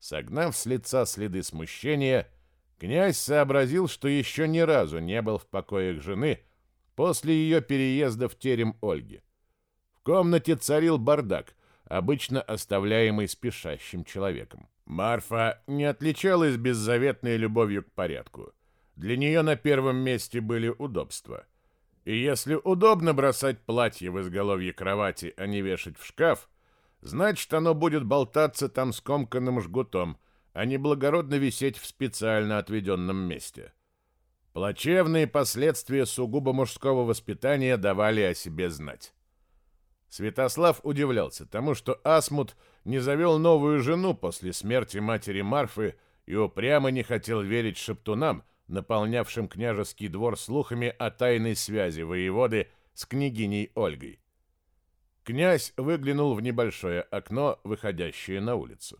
Согнав с лица следы смущения, князь сообразил, что еще ни разу не был в покоях жены после ее переезда в терем Ольги. В комнате царил бардак, обычно оставляемый спешащим человеком. Марфа не отличалась беззаветной любовью к порядку. Для нее на первом месте были удобства. И если удобно бросать платье в изголовье кровати, а не вешать в шкаф, значит, оно будет болтаться там скомканным жгутом, а не благородно висеть в специально отведенном месте. Плачевные последствия сугубо мужского воспитания давали о себе знать. Святослав удивлялся тому, что Асмут не завел новую жену после смерти матери Марфы и упрямо не хотел верить шептунам, наполнявшим княжеский двор слухами о тайной связи воеводы с княгиней Ольгой. Князь выглянул в небольшое окно, выходящее на улицу.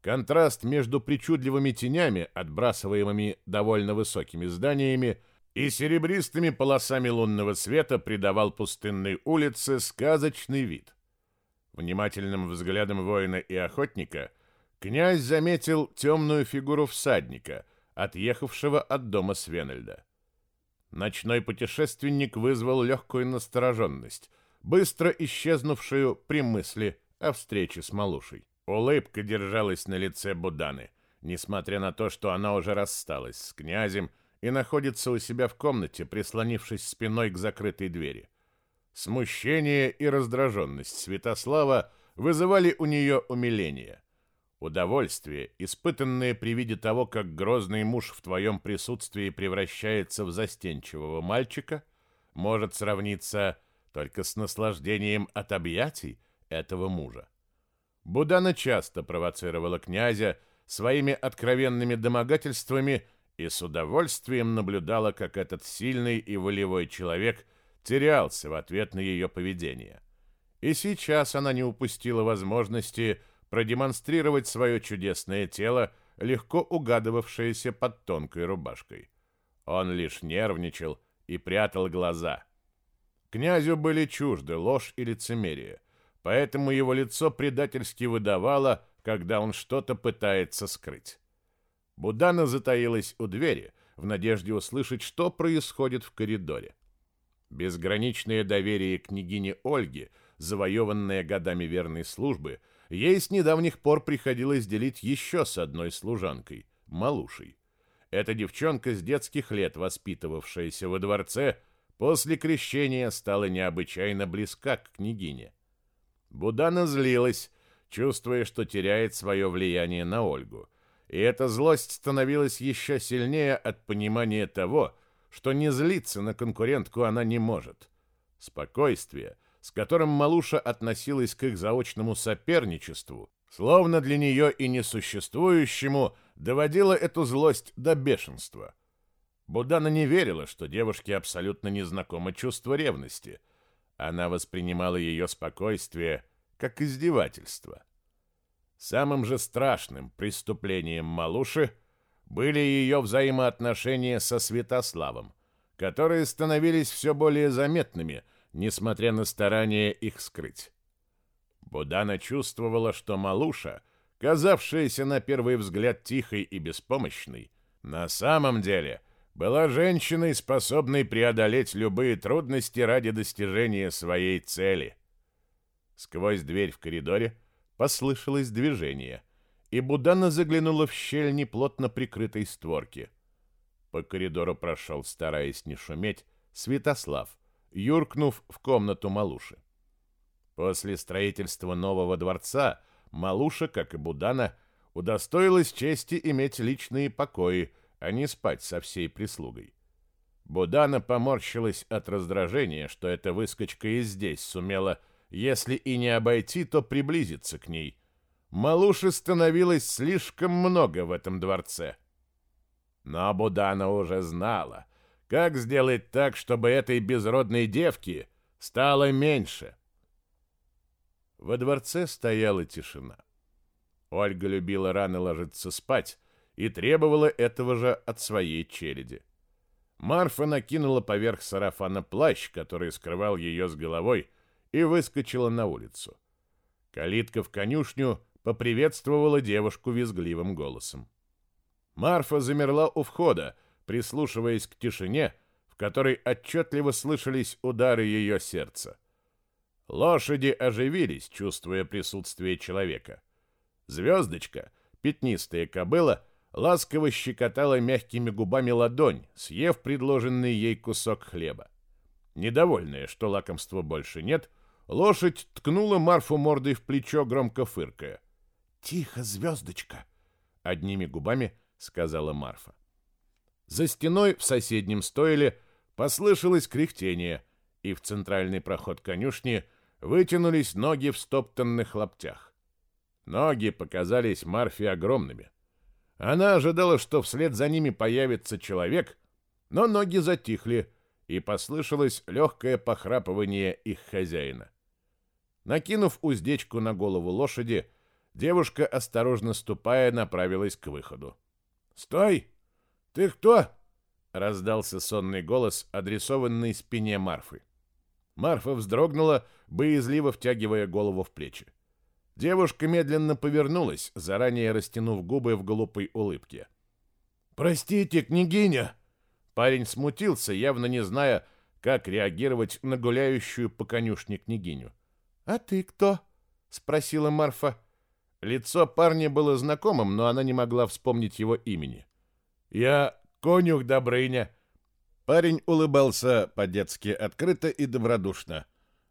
Контраст между причудливыми тенями, отбрасываемыми довольно высокими зданиями, и серебристыми полосами лунного света придавал пустынной улице сказочный вид. Внимательным взглядом воина и охотника князь заметил темную фигуру всадника, отъехавшего от дома Свенельда. Ночной путешественник вызвал легкую настороженность, быстро исчезнувшую при мысли о встрече с Малушей. Улыбка держалась на лице Буданы, несмотря на то, что она уже рассталась с князем и находится у себя в комнате, прислонившись спиной к закрытой двери. Смущение и раздраженность Святослава вызывали у нее умиление. Удовольствие, испытанное при виде того, как грозный муж в твоем присутствии превращается в застенчивого мальчика, может сравниться только с наслаждением от объятий этого мужа. Будана часто провоцировала князя своими откровенными домогательствами и с удовольствием наблюдала, как этот сильный и волевой человек терялся в ответ на ее поведение. И сейчас она не упустила возможности продемонстрировать свое чудесное тело, легко угадывавшееся под тонкой рубашкой. Он лишь нервничал и прятал глаза. Князю были чужды ложь и лицемерие, поэтому его лицо предательски выдавало, когда он что-то пытается скрыть. Будана затаилась у двери, в надежде услышать, что происходит в коридоре. Безграничное доверие княгине Ольги, завоеванное годами верной службы, ей с недавних пор приходилось делить еще с одной служанкой, Малушей. Эта девчонка с детских лет, воспитывавшаяся во дворце, после крещения стала необычайно близка к княгине. Будана злилась, чувствуя, что теряет свое влияние на Ольгу и эта злость становилась еще сильнее от понимания того, что не злиться на конкурентку она не может. Спокойствие, с которым Малуша относилась к их заочному соперничеству, словно для нее и несуществующему, доводило эту злость до бешенства. Будана не верила, что девушке абсолютно незнакомо чувство ревности. Она воспринимала ее спокойствие как издевательство. Самым же страшным преступлением Малуши были ее взаимоотношения со Святославом, которые становились все более заметными, несмотря на старания их скрыть. Будана чувствовала, что Малуша, казавшаяся на первый взгляд тихой и беспомощной, на самом деле была женщиной, способной преодолеть любые трудности ради достижения своей цели. Сквозь дверь в коридоре Послышалось движение, и Будана заглянула в щель неплотно прикрытой створки. По коридору прошел, стараясь не шуметь, Святослав, юркнув в комнату Малуши. После строительства нового дворца Малуша, как и Будана, удостоилась чести иметь личные покои, а не спать со всей прислугой. Будана поморщилась от раздражения, что эта выскочка и здесь сумела если и не обойти, то приблизиться к ней. Малуши становилось слишком много в этом дворце. Но Будана уже знала, как сделать так, чтобы этой безродной девке стало меньше. Во дворце стояла тишина. Ольга любила рано ложиться спать и требовала этого же от своей череди. Марфа накинула поверх сарафана плащ, который скрывал ее с головой, и выскочила на улицу. Калитка в конюшню поприветствовала девушку визгливым голосом. Марфа замерла у входа, прислушиваясь к тишине, в которой отчетливо слышались удары ее сердца. Лошади оживились, чувствуя присутствие человека. Звездочка, пятнистая кобыла, ласково щекотала мягкими губами ладонь, съев предложенный ей кусок хлеба. Недовольная, что лакомства больше нет, лошадь ткнула Марфу мордой в плечо, громко фыркая. «Тихо, звездочка!» — одними губами сказала Марфа. За стеной в соседнем стойле послышалось кряхтение, и в центральный проход конюшни вытянулись ноги в стоптанных лаптях. Ноги показались Марфе огромными. Она ожидала, что вслед за ними появится человек, но ноги затихли, и послышалось легкое похрапывание их хозяина. Накинув уздечку на голову лошади, девушка, осторожно ступая, направилась к выходу. «Стой! Ты кто?» — раздался сонный голос, адресованный спине Марфы. Марфа вздрогнула, боязливо втягивая голову в плечи. Девушка медленно повернулась, заранее растянув губы в глупой улыбке. «Простите, княгиня!» Парень смутился, явно не зная, как реагировать на гуляющую по конюшне княгиню. «А ты кто?» — спросила Марфа. Лицо парня было знакомым, но она не могла вспомнить его имени. «Я конюх Добрыня». Парень улыбался по-детски открыто и добродушно.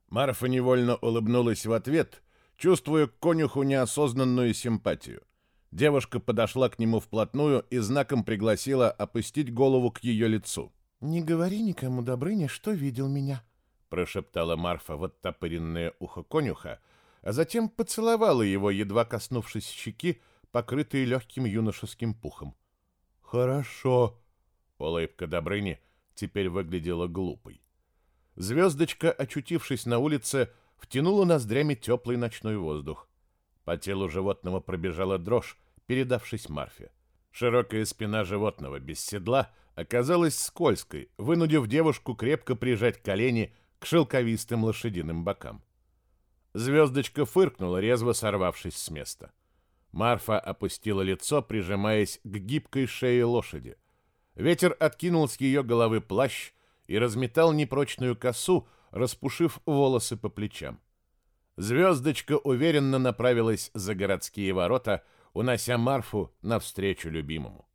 Марфа невольно улыбнулась в ответ, чувствуя к конюху неосознанную симпатию. Девушка подошла к нему вплотную и знаком пригласила опустить голову к ее лицу. «Не говори никому, Добрыня, что видел меня», — прошептала Марфа в оттопыренное ухо конюха, а затем поцеловала его, едва коснувшись щеки, покрытой легким юношеским пухом. «Хорошо», — улыбка Добрыни теперь выглядела глупой. Звездочка, очутившись на улице, втянула ноздрями теплый ночной воздух. По телу животного пробежала дрожь, передавшись Марфе. Широкая спина животного без седла оказалась скользкой, вынудив девушку крепко прижать колени к шелковистым лошадиным бокам. Звездочка фыркнула, резво сорвавшись с места. Марфа опустила лицо, прижимаясь к гибкой шее лошади. Ветер откинул с ее головы плащ и разметал непрочную косу, распушив волосы по плечам. Звездочка уверенно направилась за городские ворота, унося Марфу навстречу любимому.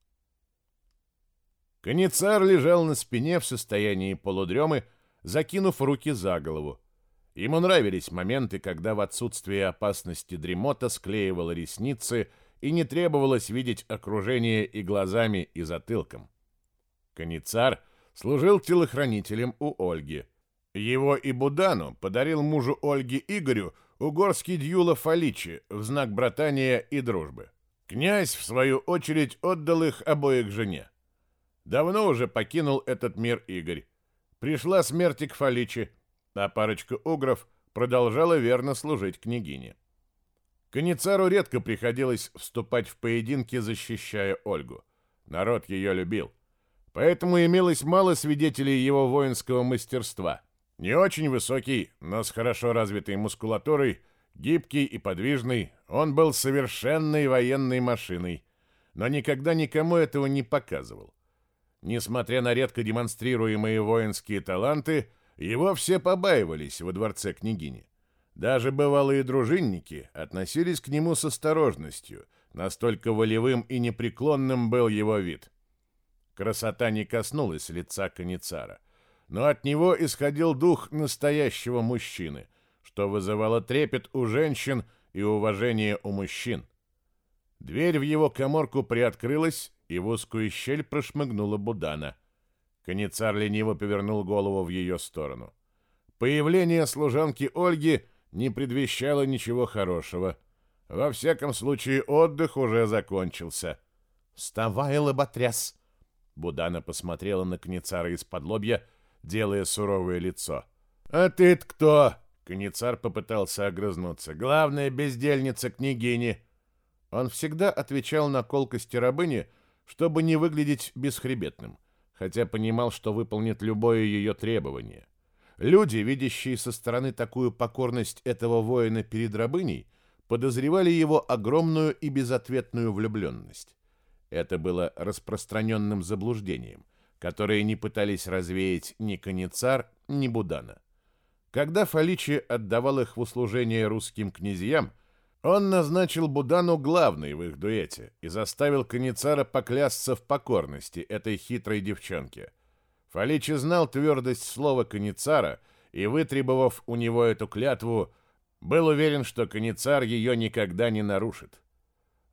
Коницар лежал на спине в состоянии полудремы, закинув руки за голову. Ему нравились моменты, когда в отсутствие опасности дремота склеивала ресницы и не требовалось видеть окружение и глазами, и затылком. Коницар служил телохранителем у Ольги. Его и Будану подарил мужу Ольги Игорю угорский дьюла Фаличи в знак братания и дружбы. Князь, в свою очередь, отдал их обоих жене. Давно уже покинул этот мир Игорь. Пришла смерть к Фаличи, а парочка угров продолжала верно служить княгине. Коницару редко приходилось вступать в поединки, защищая Ольгу. Народ ее любил. Поэтому имелось мало свидетелей его воинского мастерства. Не очень высокий, но с хорошо развитой мускулатурой, гибкий и подвижный, он был совершенной военной машиной, но никогда никому этого не показывал. Несмотря на редко демонстрируемые воинские таланты, его все побаивались во дворце княгини. Даже бывалые дружинники относились к нему с осторожностью, настолько волевым и непреклонным был его вид. Красота не коснулась лица Каницара, но от него исходил дух настоящего мужчины, что вызывало трепет у женщин и уважение у мужчин. Дверь в его коморку приоткрылась, и в узкую щель прошмыгнула Будана — Коницар лениво повернул голову в ее сторону. Появление служанки Ольги не предвещало ничего хорошего. Во всяком случае, отдых уже закончился. «Вставай, лоботряс!» Будана посмотрела на Коницара из-под лобья, делая суровое лицо. «А ты кто?» Коницар попытался огрызнуться. «Главная бездельница княгини!» Он всегда отвечал на колкости рабыни, чтобы не выглядеть бесхребетным хотя понимал, что выполнит любое ее требование. Люди, видящие со стороны такую покорность этого воина перед рабыней, подозревали его огромную и безответную влюбленность. Это было распространенным заблуждением, которое не пытались развеять ни Каницар, ни Будана. Когда Фаличи отдавал их в услужение русским князьям, он назначил Будану главной в их дуэте и заставил Каницара поклясться в покорности этой хитрой девчонке. Фаличи знал твердость слова Каницара и, вытребовав у него эту клятву, был уверен, что Каницар ее никогда не нарушит.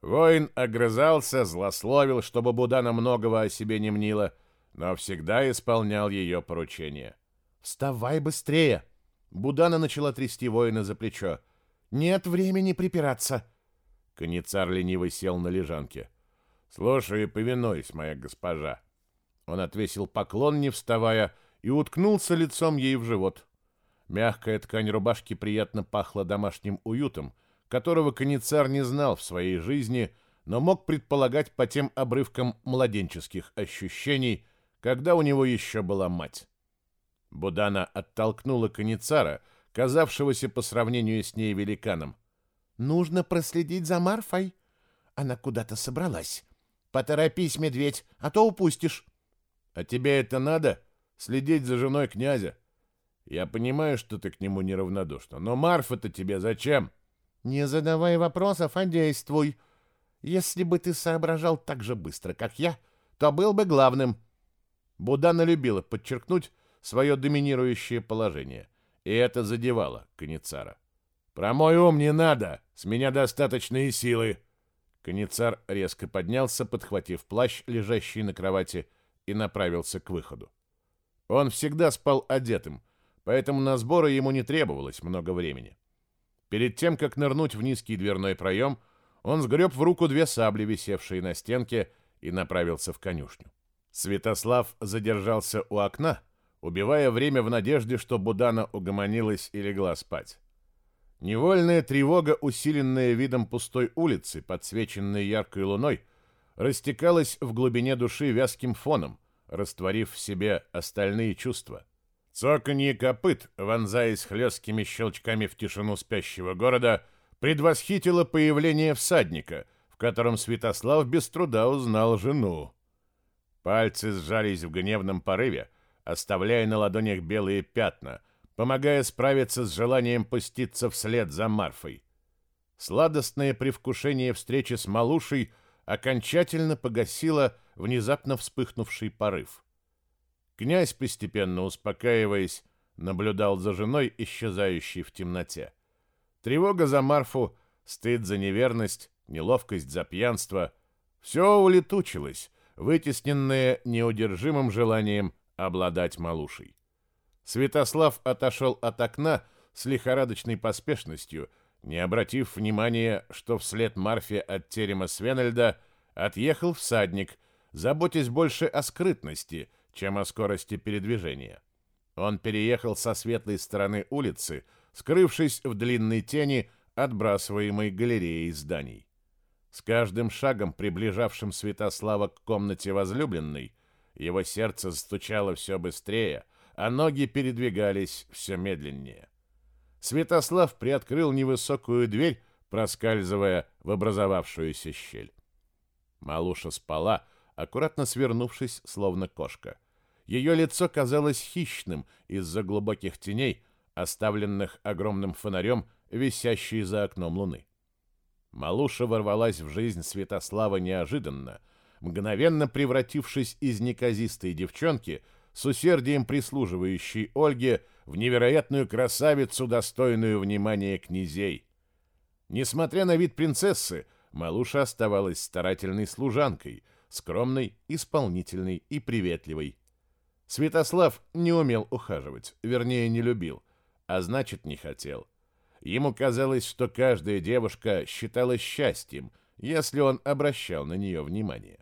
Воин огрызался, злословил, чтобы Будана многого о себе не мнила, но всегда исполнял ее поручения. «Вставай быстрее!» Будана начала трясти воина за плечо. «Нет времени припираться!» Каницар лениво сел на лежанке. «Слушай и повинуйся, моя госпожа!» Он отвесил поклон, не вставая, и уткнулся лицом ей в живот. Мягкая ткань рубашки приятно пахла домашним уютом, которого Каницар не знал в своей жизни, но мог предполагать по тем обрывкам младенческих ощущений, когда у него еще была мать. Будана оттолкнула Каницара, казавшегося по сравнению с ней великаном. «Нужно проследить за Марфой. Она куда-то собралась. Поторопись, медведь, а то упустишь». «А тебе это надо? Следить за женой князя? Я понимаю, что ты к нему неравнодушна, но Марфа-то тебе зачем?» Не задавай вопросов, а действуй. Если бы ты соображал так же быстро, как я, то был бы главным. Будана любила подчеркнуть свое доминирующее положение, и это задевало Каницара. «Про мой ум не надо, с меня достаточные силы!» Каницар резко поднялся, подхватив плащ, лежащий на кровати, и направился к выходу. Он всегда спал одетым, поэтому на сборы ему не требовалось много времени. Перед тем, как нырнуть в низкий дверной проем, он сгреб в руку две сабли, висевшие на стенке, и направился в конюшню. Святослав задержался у окна, убивая время в надежде, что Будана угомонилась и легла спать. Невольная тревога, усиленная видом пустой улицы, подсвеченной яркой луной, растекалась в глубине души вязким фоном, растворив в себе остальные чувства — Цоканье копыт, вонзаясь хлесткими щелчками в тишину спящего города, предвосхитило появление всадника, в котором Святослав без труда узнал жену. Пальцы сжались в гневном порыве, оставляя на ладонях белые пятна, помогая справиться с желанием пуститься вслед за Марфой. Сладостное привкушение встречи с Малушей окончательно погасило внезапно вспыхнувший порыв. Князь, постепенно успокаиваясь, наблюдал за женой, исчезающей в темноте. Тревога за Марфу, стыд за неверность, неловкость за пьянство — все улетучилось, вытесненное неудержимым желанием обладать малушей. Святослав отошел от окна с лихорадочной поспешностью, не обратив внимания, что вслед Марфе от терема Свенельда отъехал всадник, заботясь больше о скрытности — чем о скорости передвижения. Он переехал со светлой стороны улицы, скрывшись в длинной тени, отбрасываемой галереей зданий. С каждым шагом, приближавшим Святослава к комнате возлюбленной, его сердце стучало все быстрее, а ноги передвигались все медленнее. Святослав приоткрыл невысокую дверь, проскальзывая в образовавшуюся щель. Малуша спала, аккуратно свернувшись, словно кошка. Ее лицо казалось хищным из-за глубоких теней, оставленных огромным фонарем, висящей за окном луны. Малуша ворвалась в жизнь Святослава неожиданно, мгновенно превратившись из неказистой девчонки с усердием прислуживающей Ольге в невероятную красавицу, достойную внимания князей. Несмотря на вид принцессы, Малуша оставалась старательной служанкой, скромной, исполнительной и приветливой. Святослав не умел ухаживать, вернее, не любил, а значит, не хотел. Ему казалось, что каждая девушка считала счастьем, если он обращал на нее внимание.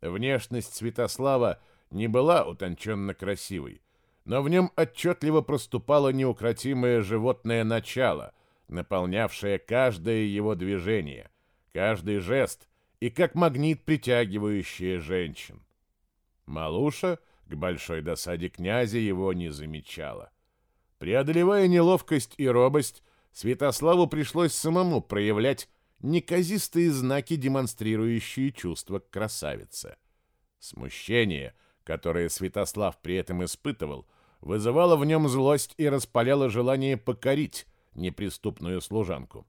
Внешность Святослава не была утонченно красивой, но в нем отчетливо проступало неукротимое животное начало, наполнявшее каждое его движение, каждый жест и как магнит притягивающее женщин. Малуша — к большой досаде князя его не замечала. Преодолевая неловкость и робость, Святославу пришлось самому проявлять неказистые знаки, демонстрирующие чувства к красавице. Смущение, которое Святослав при этом испытывал, вызывало в нем злость и распаляло желание покорить неприступную служанку.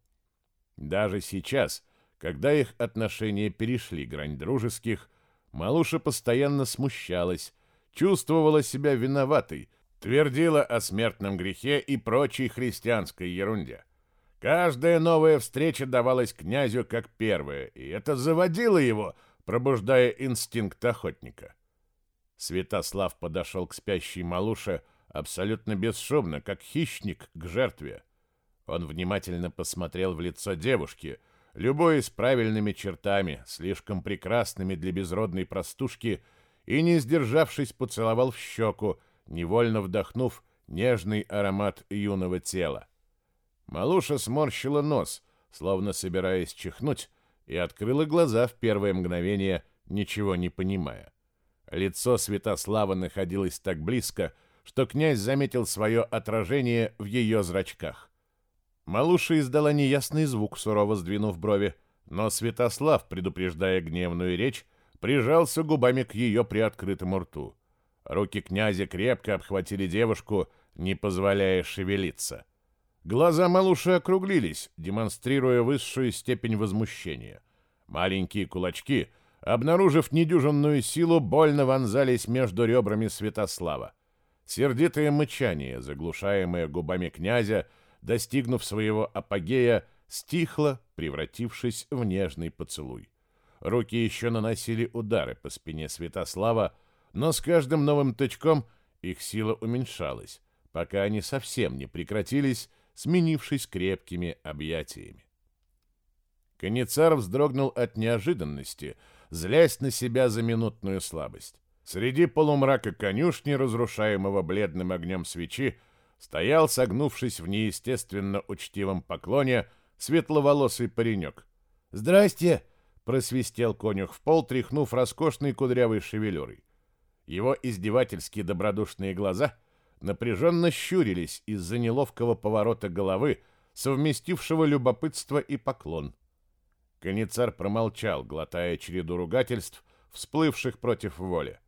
Даже сейчас, когда их отношения перешли грань дружеских, Малуша постоянно смущалась, чувствовала себя виноватой, твердила о смертном грехе и прочей христианской ерунде. Каждая новая встреча давалась князю как первая, и это заводило его, пробуждая инстинкт охотника. Святослав подошел к спящей малуше абсолютно бесшумно, как хищник к жертве. Он внимательно посмотрел в лицо девушки, любой с правильными чертами, слишком прекрасными для безродной простушки, и, не сдержавшись, поцеловал в щеку, невольно вдохнув нежный аромат юного тела. Малуша сморщила нос, словно собираясь чихнуть, и открыла глаза в первое мгновение, ничего не понимая. Лицо Святослава находилось так близко, что князь заметил свое отражение в ее зрачках. Малуша издала неясный звук, сурово сдвинув брови, но Святослав, предупреждая гневную речь, прижался губами к ее приоткрытому рту. Руки князя крепко обхватили девушку, не позволяя шевелиться. Глаза малуши округлились, демонстрируя высшую степень возмущения. Маленькие кулачки, обнаружив недюжинную силу, больно вонзались между ребрами Святослава. Сердитое мычание, заглушаемое губами князя, достигнув своего апогея, стихло, превратившись в нежный поцелуй. Руки еще наносили удары по спине Святослава, но с каждым новым тычком их сила уменьшалась, пока они совсем не прекратились, сменившись крепкими объятиями. Коницар вздрогнул от неожиданности, злясь на себя за минутную слабость. Среди полумрака конюшни, разрушаемого бледным огнем свечи, стоял, согнувшись в неестественно учтивом поклоне, светловолосый паренек. «Здрасте!» — просвистел конюх в пол, тряхнув роскошной кудрявой шевелюрой. Его издевательские добродушные глаза напряженно щурились из-за неловкого поворота головы, совместившего любопытство и поклон. Коницар промолчал, глотая череду ругательств, всплывших против воли.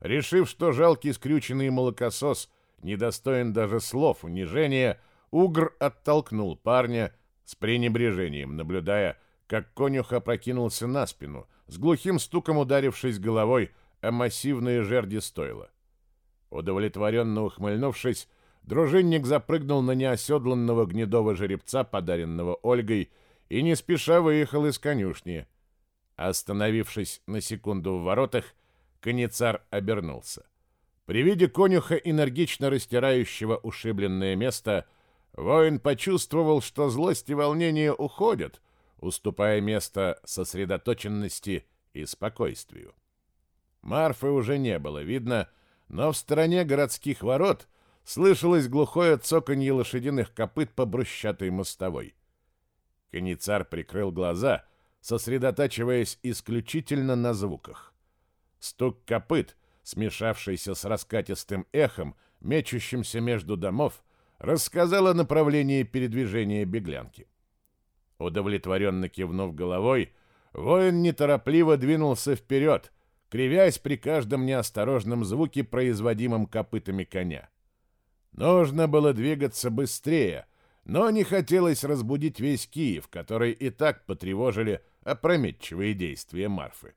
Решив, что жалкий скрюченный молокосос недостоин даже слов унижения, Угр оттолкнул парня с пренебрежением, наблюдая, как конюх опрокинулся на спину, с глухим стуком ударившись головой о массивные жерди стойла. Удовлетворенно ухмыльнувшись, дружинник запрыгнул на неоседланного гнедого жеребца, подаренного Ольгой, и не спеша выехал из конюшни. Остановившись на секунду в воротах, Коницар обернулся. При виде конюха, энергично растирающего ушибленное место, воин почувствовал, что злость и волнение уходят, уступая место сосредоточенности и спокойствию. Марфы уже не было видно, но в стороне городских ворот слышалось глухое цоканье лошадиных копыт по брусчатой мостовой. Коницар прикрыл глаза, сосредотачиваясь исключительно на звуках. Стук копыт, смешавшийся с раскатистым эхом, мечущимся между домов, рассказал о направлении передвижения беглянки. Удовлетворенно кивнув головой, воин неторопливо двинулся вперед, кривясь при каждом неосторожном звуке, производимом копытами коня. Нужно было двигаться быстрее, но не хотелось разбудить весь Киев, который и так потревожили опрометчивые действия Марфы.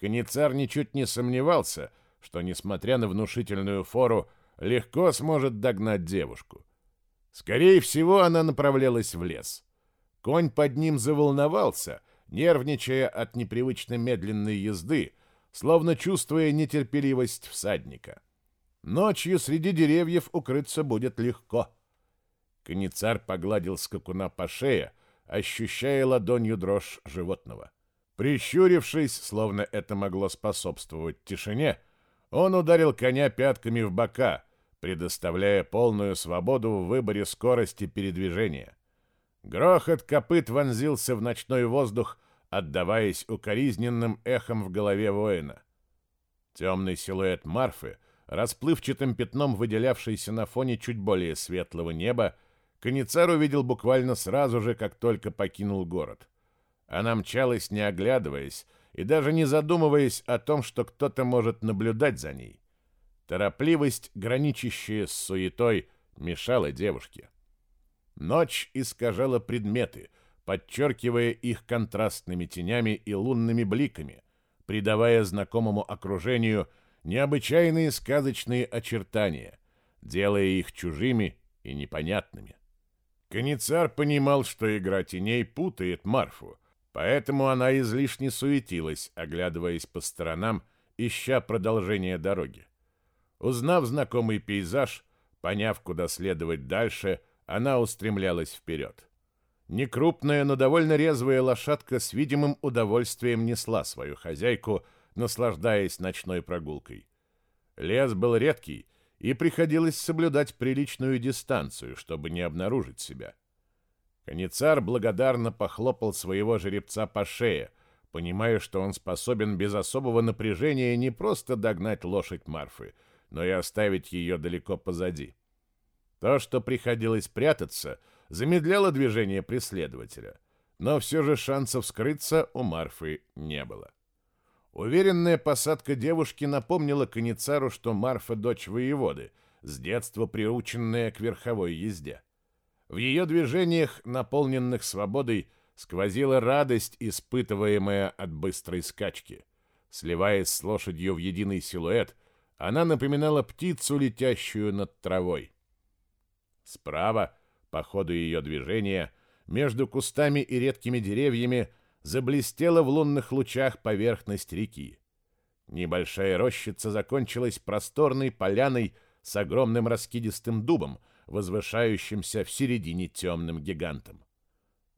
Коницар ничуть не сомневался, что, несмотря на внушительную фору, легко сможет догнать девушку. Скорее всего, она направлялась в лес. Конь под ним заволновался, нервничая от непривычно медленной езды, словно чувствуя нетерпеливость всадника. Ночью среди деревьев укрыться будет легко. Коницар погладил скакуна по шее, ощущая ладонью дрожь животного. Прищурившись, словно это могло способствовать тишине, он ударил коня пятками в бока, предоставляя полную свободу в выборе скорости передвижения. Грохот копыт вонзился в ночной воздух, отдаваясь укоризненным эхом в голове воина. Темный силуэт Марфы, расплывчатым пятном выделявшийся на фоне чуть более светлого неба, Каницар увидел буквально сразу же, как только покинул город. Она мчалась, не оглядываясь, и даже не задумываясь о том, что кто-то может наблюдать за ней. Торопливость, граничащая с суетой, мешала девушке. Ночь искажала предметы, подчеркивая их контрастными тенями и лунными бликами, придавая знакомому окружению необычайные сказочные очертания, делая их чужими и непонятными. Каницар понимал, что игра теней путает Марфу, поэтому она излишне суетилась, оглядываясь по сторонам, ища продолжение дороги. Узнав знакомый пейзаж, поняв, куда следовать дальше, она устремлялась вперед. Некрупная, но довольно резвая лошадка с видимым удовольствием несла свою хозяйку, наслаждаясь ночной прогулкой. Лес был редкий, и приходилось соблюдать приличную дистанцию, чтобы не обнаружить себя. Коницар благодарно похлопал своего жеребца по шее, понимая, что он способен без особого напряжения не просто догнать лошадь Марфы, но и оставить ее далеко позади. То, что приходилось прятаться, замедляло движение преследователя, но все же шансов скрыться у Марфы не было. Уверенная посадка девушки напомнила Каницару, что Марфа — дочь воеводы, с детства приученная к верховой езде. В ее движениях, наполненных свободой, сквозила радость, испытываемая от быстрой скачки. Сливаясь с лошадью в единый силуэт, она напоминала птицу, летящую над травой. Справа, по ходу ее движения, между кустами и редкими деревьями — заблестела в лунных лучах поверхность реки. Небольшая рощица закончилась просторной поляной с огромным раскидистым дубом, возвышающимся в середине темным гигантом.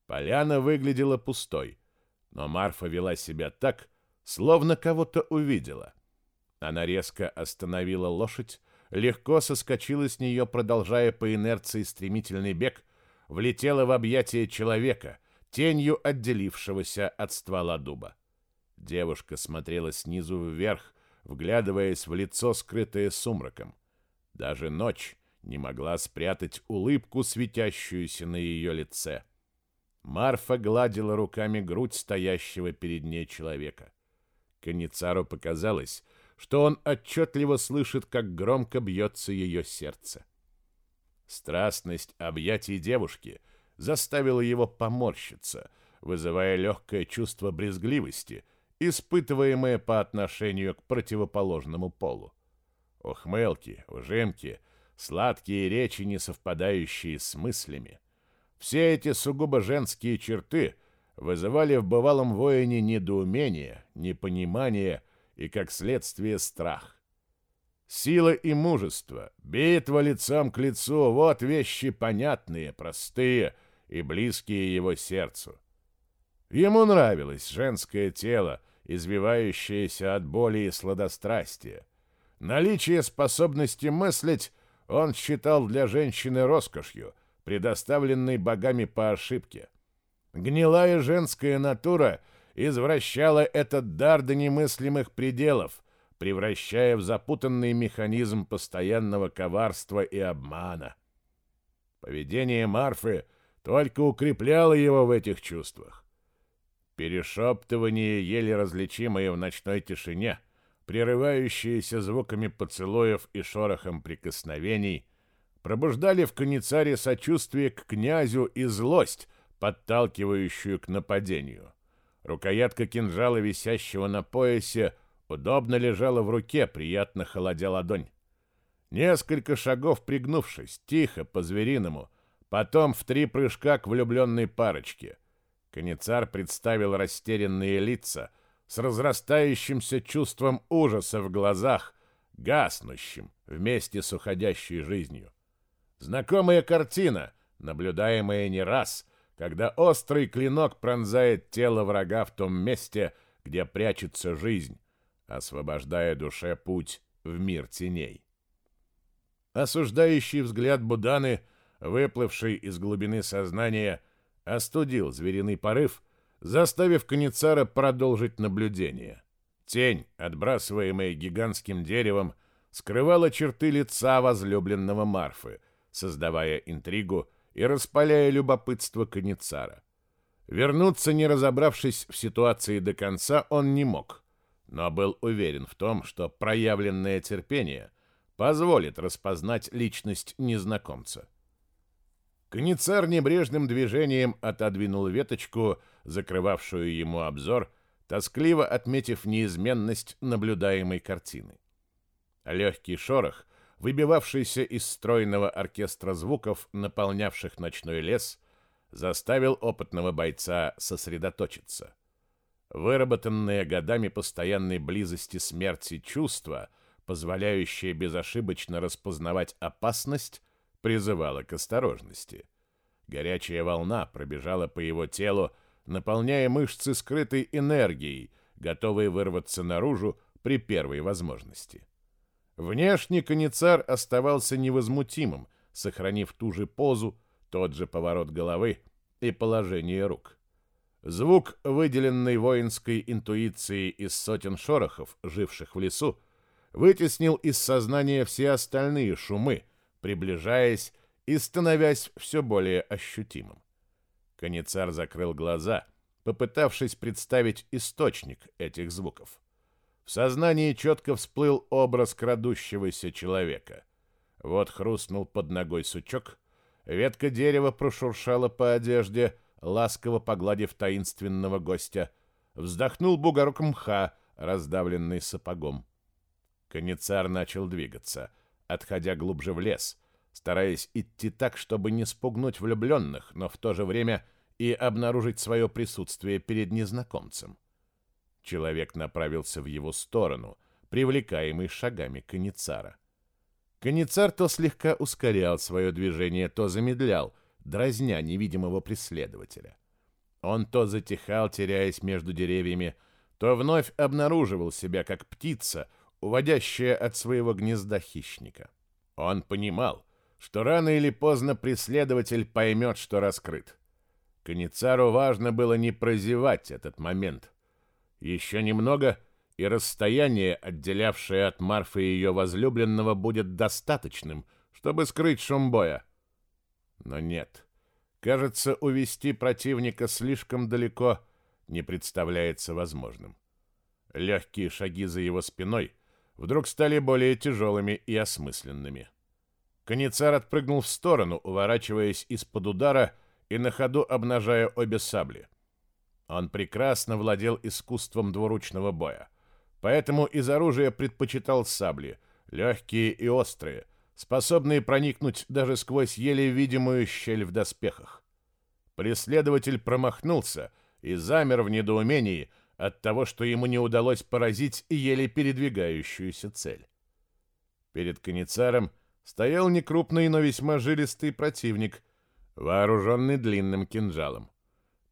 Поляна выглядела пустой, но Марфа вела себя так, словно кого-то увидела. Она резко остановила лошадь, легко соскочила с нее, продолжая по инерции стремительный бег, влетела в объятия человека — тенью отделившегося от ствола дуба. Девушка смотрела снизу вверх, вглядываясь в лицо, скрытое сумраком. Даже ночь не могла спрятать улыбку, светящуюся на ее лице. Марфа гладила руками грудь стоящего перед ней человека. Каницару показалось, что он отчетливо слышит, как громко бьется ее сердце. Страстность объятий девушки — заставило его поморщиться, вызывая легкое чувство брезгливости, испытываемое по отношению к противоположному полу. Ухмылки, ужимки, сладкие речи, не совпадающие с мыслями. Все эти сугубо женские черты вызывали в бывалом воине недоумение, непонимание и, как следствие, страх. Сила и мужество, битва лицом к лицу — вот вещи понятные, простые — и близкие его сердцу. Ему нравилось женское тело, извивающееся от боли и сладострастия. Наличие способности мыслить он считал для женщины роскошью, предоставленной богами по ошибке. Гнилая женская натура извращала этот дар до немыслимых пределов, превращая в запутанный механизм постоянного коварства и обмана. Поведение Марфы — только укрепляло его в этих чувствах. Перешептывание, еле различимое в ночной тишине, прерывающиеся звуками поцелуев и шорохом прикосновений, пробуждали в коницаре сочувствие к князю и злость, подталкивающую к нападению. Рукоятка кинжала, висящего на поясе, удобно лежала в руке, приятно холодя ладонь. Несколько шагов пригнувшись, тихо, по-звериному, Потом в три прыжка к влюбленной парочке. Коницар представил растерянные лица с разрастающимся чувством ужаса в глазах, гаснущим вместе с уходящей жизнью. Знакомая картина, наблюдаемая не раз, когда острый клинок пронзает тело врага в том месте, где прячется жизнь, освобождая душе путь в мир теней. Осуждающий взгляд Буданы — выплывший из глубины сознания, остудил звериный порыв, заставив Каницара продолжить наблюдение. Тень, отбрасываемая гигантским деревом, скрывала черты лица возлюбленного Марфы, создавая интригу и распаляя любопытство Каницара. Вернуться, не разобравшись в ситуации до конца, он не мог, но был уверен в том, что проявленное терпение позволит распознать личность незнакомца. Каницар небрежным движением отодвинул веточку, закрывавшую ему обзор, тоскливо отметив неизменность наблюдаемой картины. Легкий шорох, выбивавшийся из стройного оркестра звуков, наполнявших ночной лес, заставил опытного бойца сосредоточиться. Выработанные годами постоянной близости смерти чувства, позволяющее безошибочно распознавать опасность, призывало к осторожности. Горячая волна пробежала по его телу, наполняя мышцы скрытой энергией, готовой вырваться наружу при первой возможности. Внешне Каницар оставался невозмутимым, сохранив ту же позу, тот же поворот головы и положение рук. Звук, выделенный воинской интуицией из сотен шорохов, живших в лесу, вытеснил из сознания все остальные шумы, приближаясь и становясь все более ощутимым. Каницар закрыл глаза, попытавшись представить источник этих звуков. В сознании четко всплыл образ крадущегося человека. Вот хрустнул под ногой сучок, ветка дерева прошуршала по одежде, ласково погладив таинственного гостя. Вздохнул бугорок мха, раздавленный сапогом. Каницар начал двигаться, отходя глубже в лес — стараясь идти так, чтобы не спугнуть влюбленных, но в то же время и обнаружить свое присутствие перед незнакомцем. Человек направился в его сторону, привлекаемый шагами Каницара. Каницар то слегка ускорял свое движение, то замедлял, дразня невидимого преследователя. Он то затихал, теряясь между деревьями, то вновь обнаруживал себя как птица, уводящая от своего гнезда хищника. Он понимал, что рано или поздно преследователь поймет, что раскрыт. Каницару важно было не прозевать этот момент. Еще немного, и расстояние, отделявшее от Марфы ее возлюбленного, будет достаточным, чтобы скрыть шум боя. Но нет. Кажется, увести противника слишком далеко не представляется возможным. Легкие шаги за его спиной вдруг стали более тяжелыми и осмысленными. Каницар отпрыгнул в сторону, уворачиваясь из-под удара и на ходу обнажая обе сабли. Он прекрасно владел искусством двуручного боя, поэтому из оружия предпочитал сабли, легкие и острые, способные проникнуть даже сквозь еле видимую щель в доспехах. Преследователь промахнулся и замер в недоумении от того, что ему не удалось поразить еле передвигающуюся цель. Перед каницаром стоял некрупный, но весьма жилистый противник, вооруженный длинным кинжалом.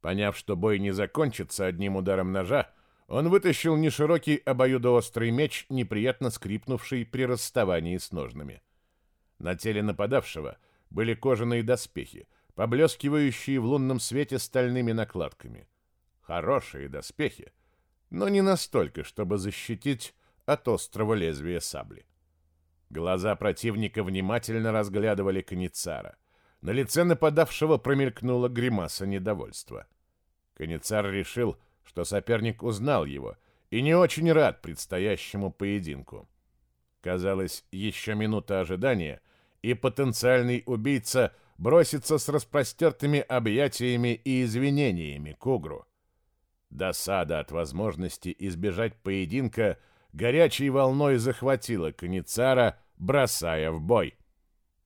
Поняв, что бой не закончится одним ударом ножа, он вытащил неширокий обоюдоострый меч, неприятно скрипнувший при расставании с ножными. На теле нападавшего были кожаные доспехи, поблескивающие в лунном свете стальными накладками. Хорошие доспехи, но не настолько, чтобы защитить от острого лезвия сабли. Глаза противника внимательно разглядывали Каницара. На лице нападавшего промелькнула гримаса недовольства. Каницар решил, что соперник узнал его и не очень рад предстоящему поединку. Казалось, еще минута ожидания, и потенциальный убийца бросится с распростертыми объятиями и извинениями к угру. Досада от возможности избежать поединка – горячей волной захватила Каницара, бросая в бой.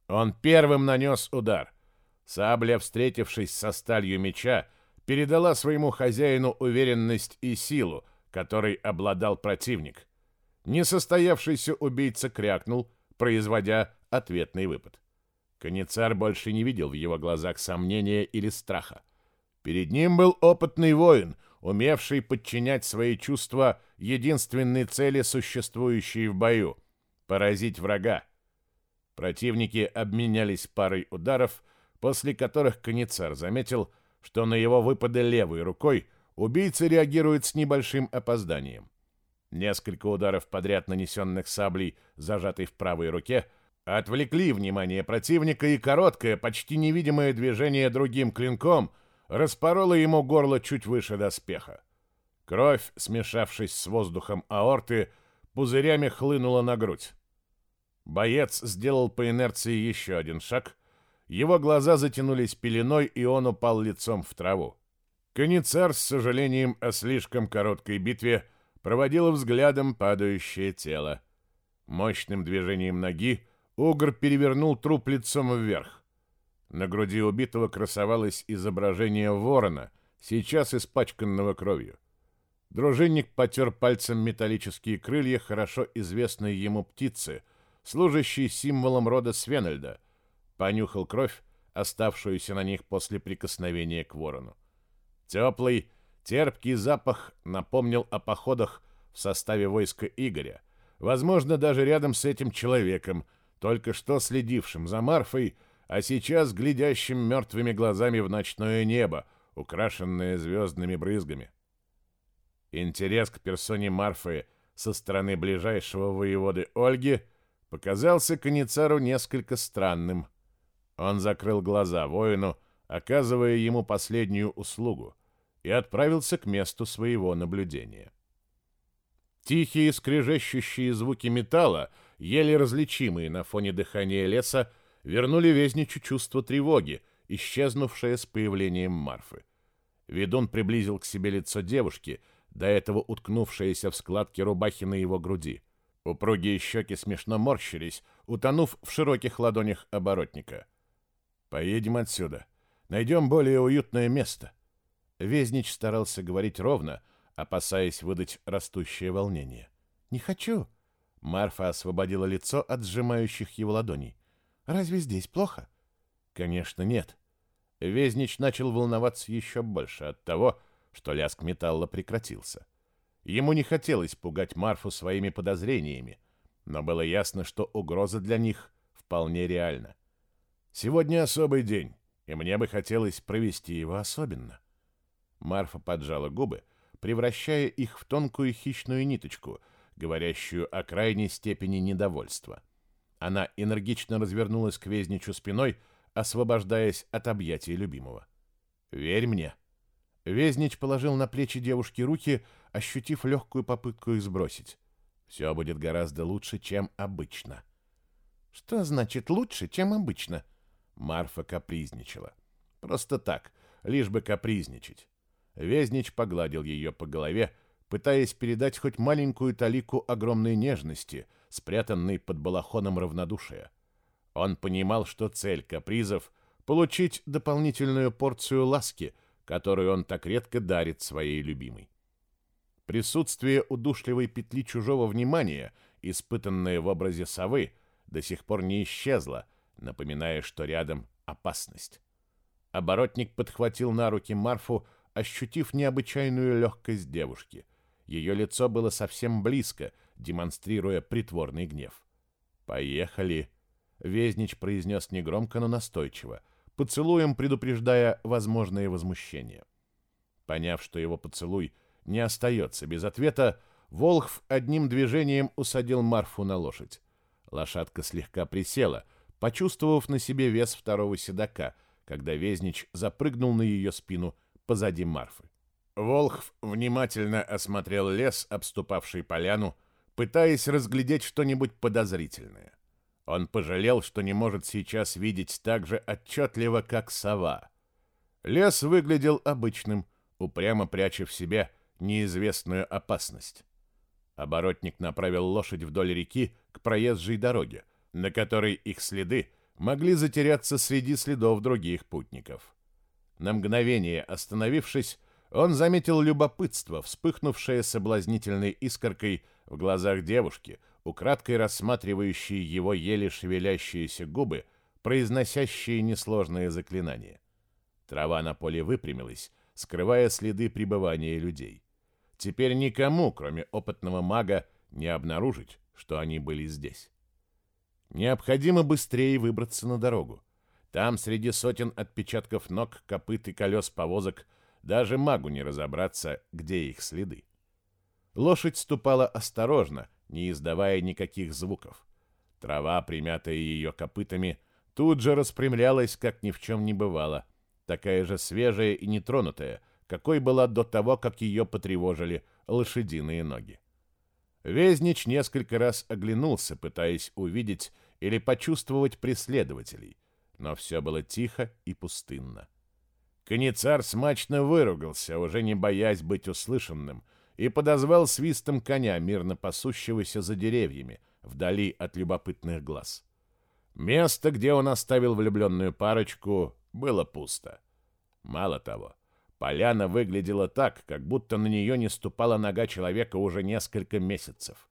Он первым нанес удар. Сабля, встретившись со сталью меча, передала своему хозяину уверенность и силу, которой обладал противник. Несостоявшийся убийца крякнул, производя ответный выпад. Каницар больше не видел в его глазах сомнения или страха. Перед ним был опытный воин — умевший подчинять свои чувства единственной цели, существующей в бою — поразить врага. Противники обменялись парой ударов, после которых Каницар заметил, что на его выпады левой рукой убийца реагирует с небольшим опозданием. Несколько ударов подряд, нанесенных саблей, зажатой в правой руке, отвлекли внимание противника, и короткое, почти невидимое движение другим клинком распороло ему горло чуть выше доспеха. Кровь, смешавшись с воздухом аорты, пузырями хлынула на грудь. Боец сделал по инерции еще один шаг. Его глаза затянулись пеленой, и он упал лицом в траву. Коницар, с сожалением о слишком короткой битве, проводил взглядом падающее тело. Мощным движением ноги Угр перевернул труп лицом вверх. На груди убитого красовалось изображение ворона, сейчас испачканного кровью. Дружинник потер пальцем металлические крылья хорошо известной ему птицы, служащей символом рода Свенельда, понюхал кровь, оставшуюся на них после прикосновения к ворону. Теплый, терпкий запах напомнил о походах в составе войска Игоря, возможно, даже рядом с этим человеком — только что следившим за Марфой, а сейчас глядящим мертвыми глазами в ночное небо, украшенное звездными брызгами. Интерес к персоне Марфы со стороны ближайшего воеводы Ольги показался Коницару несколько странным. Он закрыл глаза воину, оказывая ему последнюю услугу, и отправился к месту своего наблюдения. Тихие скрежещущие звуки металла — еле различимые на фоне дыхания леса, вернули Везничу чувство тревоги, исчезнувшее с появлением Марфы. Ведун приблизил к себе лицо девушки, до этого уткнувшееся в складки рубахи на его груди. Упругие щеки смешно морщились, утонув в широких ладонях оборотника. «Поедем отсюда. Найдем более уютное место». Везнич старался говорить ровно, опасаясь выдать растущее волнение. «Не хочу», Марфа освободила лицо от сжимающих его ладоней. «Разве здесь плохо?» «Конечно, нет». Везнич начал волноваться еще больше от того, что лязг металла прекратился. Ему не хотелось пугать Марфу своими подозрениями, но было ясно, что угроза для них вполне реальна. «Сегодня особый день, и мне бы хотелось провести его особенно». Марфа поджала губы, превращая их в тонкую хищную ниточку — говорящую о крайней степени недовольства. Она энергично развернулась к Везничу спиной, освобождаясь от объятий любимого. «Верь мне». Везнич положил на плечи девушки руки, ощутив легкую попытку их сбросить. «Все будет гораздо лучше, чем обычно». «Что значит лучше, чем обычно?» Марфа капризничала. «Просто так, лишь бы капризничать». Везнич погладил ее по голове, пытаясь передать хоть маленькую талику огромной нежности, спрятанной под балахоном равнодушия. Он понимал, что цель капризов — получить дополнительную порцию ласки, которую он так редко дарит своей любимой. Присутствие удушливой петли чужого внимания, испытанное в образе совы, до сих пор не исчезло, напоминая, что рядом опасность. Оборотник подхватил на руки Марфу, ощутив необычайную легкость девушки. Ее лицо было совсем близко, демонстрируя притворный гнев. «Поехали!» — Везнич произнес негромко, но настойчиво, поцелуем предупреждая возможное возмущение. Поняв, что его поцелуй не остается без ответа, Волхв одним движением усадил Марфу на лошадь. Лошадка слегка присела, почувствовав на себе вес второго седока, когда Везнич запрыгнул на ее спину позади Марфы. Волхв внимательно осмотрел лес, обступавший поляну, пытаясь разглядеть что-нибудь подозрительное. Он пожалел, что не может сейчас видеть так же отчетливо, как сова. Лес выглядел обычным, упрямо пряча в себе неизвестную опасность. Оборотник направил лошадь вдоль реки к проезжей дороге, на которой их следы могли затеряться среди следов других путников. На мгновение остановившись, он заметил любопытство, вспыхнувшее соблазнительной искоркой в глазах девушки, украдкой рассматривающей его еле шевелящиеся губы, произносящие несложные заклинания. Трава на поле выпрямилась, скрывая следы пребывания людей. Теперь никому, кроме опытного мага, не обнаружить, что они были здесь. Необходимо быстрее выбраться на дорогу. Там, среди сотен отпечатков ног, копыт и колес повозок, даже магу не разобраться, где их следы. Лошадь ступала осторожно, не издавая никаких звуков. Трава, примятая ее копытами, тут же распрямлялась, как ни в чем не бывало, такая же свежая и нетронутая, какой была до того, как ее потревожили лошадиные ноги. Везнич несколько раз оглянулся, пытаясь увидеть или почувствовать преследователей, но все было тихо и пустынно. Коницар смачно выругался, уже не боясь быть услышанным, и подозвал свистом коня, мирно пасущегося за деревьями, вдали от любопытных глаз. Место, где он оставил влюбленную парочку, было пусто. Мало того, поляна выглядела так, как будто на нее не ступала нога человека уже несколько месяцев.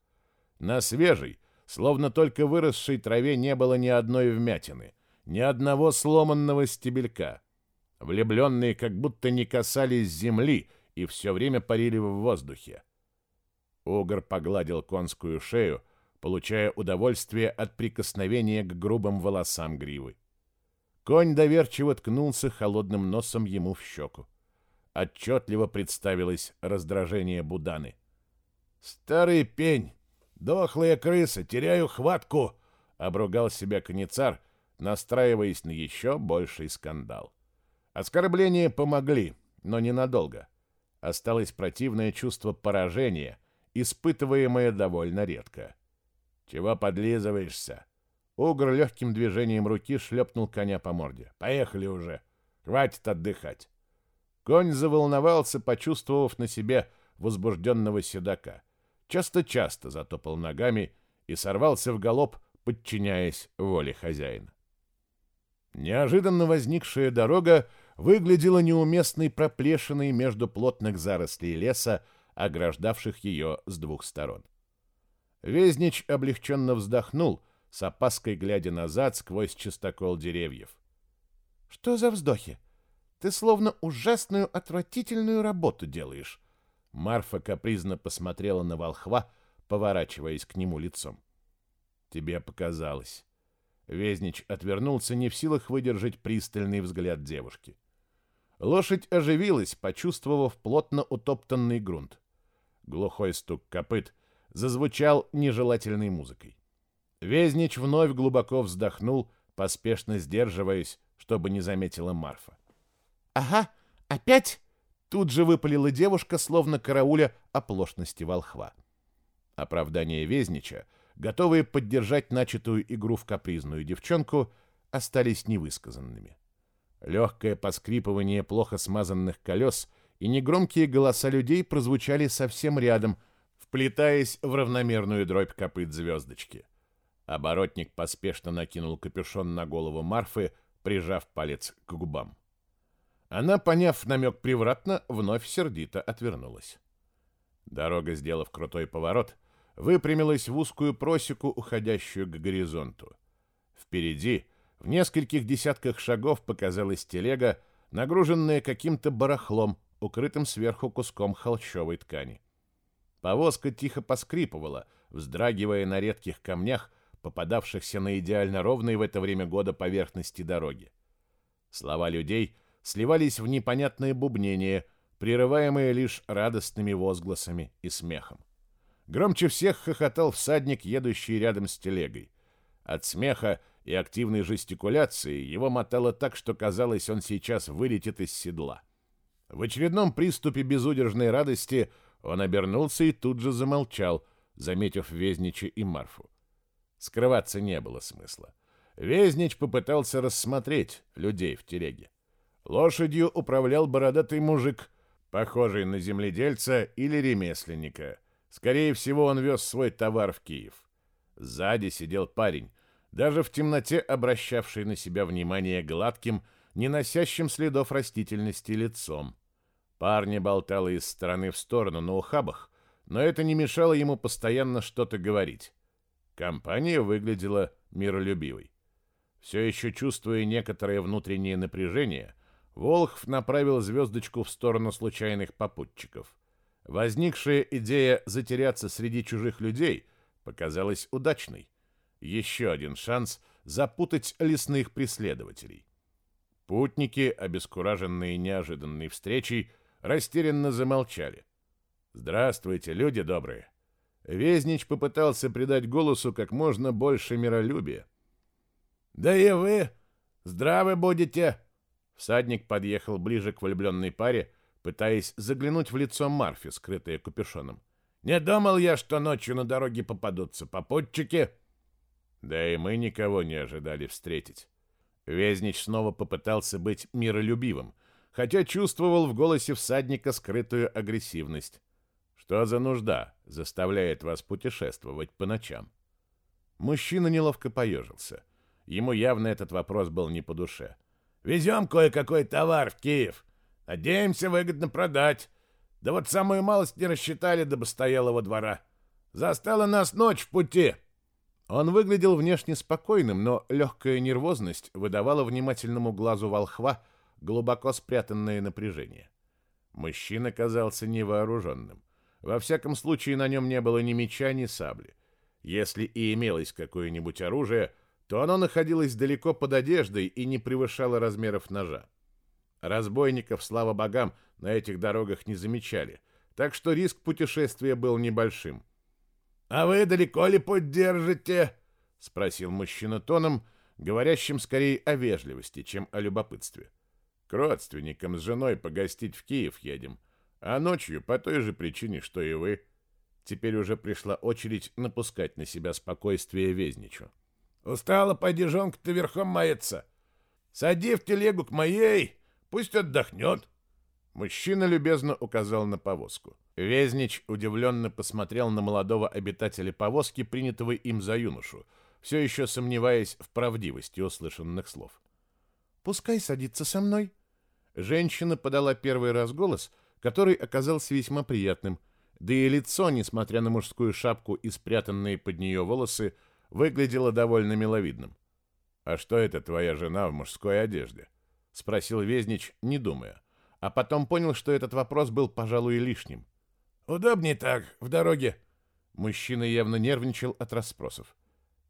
На свежей, словно только выросшей траве не было ни одной вмятины, ни одного сломанного стебелька. Влюбленные как будто не касались земли и все время парили в воздухе. Угор погладил конскую шею, получая удовольствие от прикосновения к грубым волосам гривы. Конь доверчиво ткнулся холодным носом ему в щеку. Отчетливо представилось раздражение Буданы. «Старый пень! Дохлая крыса! Теряю хватку!» — обругал себя коницар, настраиваясь на еще больший скандал. Оскорбления помогли, но ненадолго. Осталось противное чувство поражения, испытываемое довольно редко. «Чего подлизываешься?» Угр легким движением руки шлепнул коня по морде. «Поехали уже! Хватит отдыхать!» Конь заволновался, почувствовав на себе возбужденного седока. Часто-часто затопал ногами и сорвался в галоп, подчиняясь воле хозяина. Неожиданно возникшая дорога выглядела неуместной проплешиной между плотных зарослей леса, ограждавших ее с двух сторон. Везнич облегченно вздохнул, с опаской глядя назад сквозь чистокол деревьев. «Что за вздохи? Ты словно ужасную, отвратительную работу делаешь». Марфа капризно посмотрела на волхва, поворачиваясь к нему лицом. «Тебе показалось». Везнич отвернулся, не в силах выдержать пристальный взгляд девушки. Лошадь оживилась, почувствовав плотно утоптанный грунт. Глухой стук копыт зазвучал нежелательной музыкой. Везнич вновь глубоко вздохнул, поспешно сдерживаясь, чтобы не заметила Марфа. «Ага, опять?» Тут же выпалила девушка, словно карауля оплошности волхва. Оправдание Везнича — готовые поддержать начатую игру в капризную девчонку, остались невысказанными. Легкое поскрипывание плохо смазанных колес и негромкие голоса людей прозвучали совсем рядом, вплетаясь в равномерную дробь копыт звездочки. Оборотник поспешно накинул капюшон на голову Марфы, прижав палец к губам. Она, поняв намек превратно, вновь сердито отвернулась. Дорога, сделав крутой поворот, — выпрямилась в узкую просеку, уходящую к горизонту. Впереди, в нескольких десятках шагов, показалась телега, нагруженная каким-то барахлом, укрытым сверху куском холщовой ткани. Повозка тихо поскрипывала, вздрагивая на редких камнях, попадавшихся на идеально ровной в это время года поверхности дороги. Слова людей сливались в непонятное бубнение, прерываемые лишь радостными возгласами и смехом. Громче всех хохотал всадник, едущий рядом с телегой. От смеха и активной жестикуляции его мотало так, что казалось, он сейчас вылетит из седла. В очередном приступе безудержной радости он обернулся и тут же замолчал, заметив Везнича и Марфу. Скрываться не было смысла. Везнич попытался рассмотреть людей в телеге. Лошадью управлял бородатый мужик, похожий на земледельца или ремесленника — Скорее всего, он вез свой товар в Киев. Сзади сидел парень, даже в темноте обращавший на себя внимание гладким, не носящим следов растительности лицом. Парня болтало из стороны в сторону на ухабах, но это не мешало ему постоянно что-то говорить. Компания выглядела миролюбивой. Все еще чувствуя некоторое внутреннее напряжение, Волхв направил звездочку в сторону случайных попутчиков. Возникшая идея затеряться среди чужих людей показалась удачной. Еще один шанс запутать лесных преследователей. Путники, обескураженные неожиданной встречей, растерянно замолчали. «Здравствуйте, люди добрые! Везнич попытался придать голосу как можно больше миролюбия. «Да и вы здравы будете!» Всадник подъехал ближе к влюбленной паре, пытаясь заглянуть в лицо Марфи, скрытое капюшоном. «Не думал я, что ночью на дороге попадутся попутчики!» Да и мы никого не ожидали встретить. Везнич снова попытался быть миролюбивым, хотя чувствовал в голосе всадника скрытую агрессивность. Что за нужда заставляет вас путешествовать по ночам? Мужчина неловко поежился. Ему явно этот вопрос был не по душе. «Везем кое-какой товар в Киев. Надеемся выгодно продать. Да вот самую малость не рассчитали до постоялого двора. Застала нас ночь в пути». Он выглядел внешне спокойным, но легкая нервозность выдавала внимательному глазу волхва глубоко спрятанное напряжение. Мужчина казался невооруженным. Во всяком случае, на нем не было ни меча, ни сабли. Если и имелось какое-нибудь оружие, то оно находилось далеко под одеждой и не превышало размеров ножа. Разбойников, слава богам, на этих дорогах не замечали, так что риск путешествия был небольшим. «А вы далеко ли путь держите?» — спросил мужчина тоном, говорящим скорее о вежливости, чем о любопытстве. «К родственникам с женой погостить в Киев едем, а ночью по той же причине, что и вы». Теперь уже пришла очередь напускать на себя спокойствие Везничу. «Устала, пойди жонка-то верхом мается. Сади в телегу к моей, пусть отдохнет». Мужчина любезно указал на повозку. Везнич удивленно посмотрел на молодого обитателя повозки, принятого им за юношу, все еще сомневаясь в правдивости услышанных слов. «Пускай садится со мной». Женщина подала первый раз голос, который оказался весьма приятным, да и лицо, несмотря на мужскую шапку и спрятанные под нее волосы, выглядело довольно миловидным. «А что это твоя жена в мужской одежде?» — спросил Везнич, не думая, а потом понял, что этот вопрос был, пожалуй, лишним. Удобнее так, в дороге. Мужчина явно нервничал от расспросов.